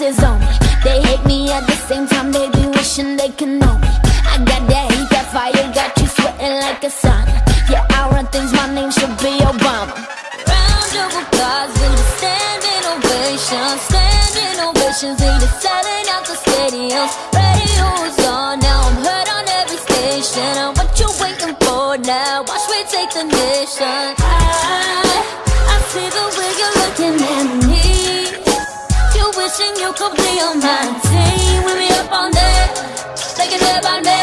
is on me. They hate me at the same time They be wishing they can know me. I got that heat, that fire Got you sweating like a sauna. Yeah, I run things, my name should be Obama. Round of applause, we the standing ovations Standing ovations, we the selling out the stadiums. Radio's you my team. With me up on that, about me.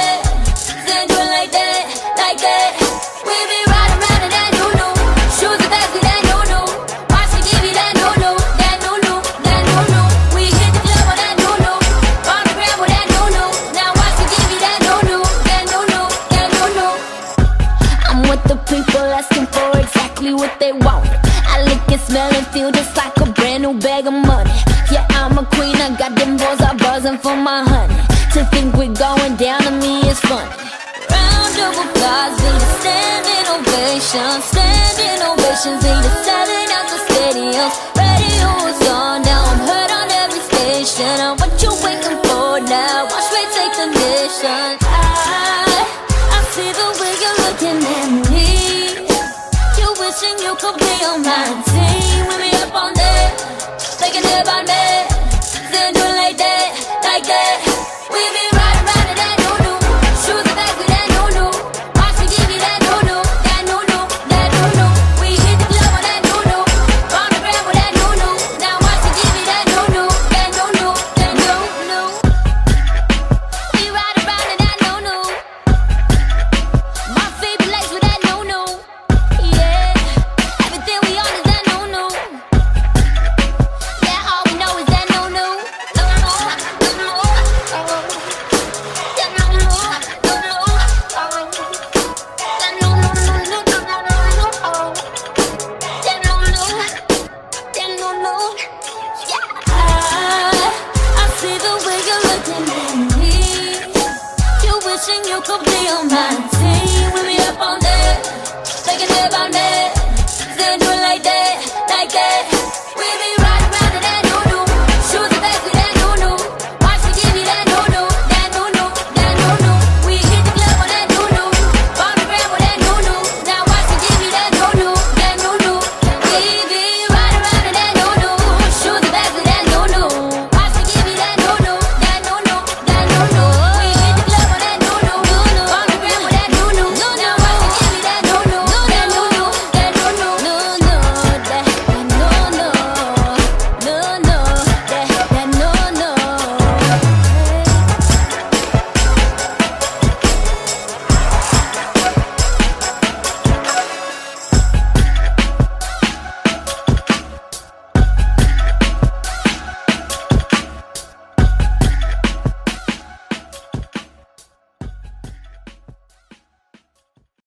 Then do it like that, like that. We be in that new new. Shoes are new new. Watch me give you that new new, that new new, that new new. We hit the club that new new. Ground with that new new. Now watch me give you that new new, that new new, that new new. I'm with the people asking for exactly what they want. Buzzing for my honey. To think we're going down to me is funny. Round of applause, be the standing ovation. Standing ovations, be the selling out the stadiums. Radio is on, now I'm heard on every station. And what you waiting for now? Watch me take the mission. I, I see the way you're looking at me. You wishing you could be on my team. With me up on that, thinking about me. you could be on my team With me up on that Like a nip on that Then do it like that, like that.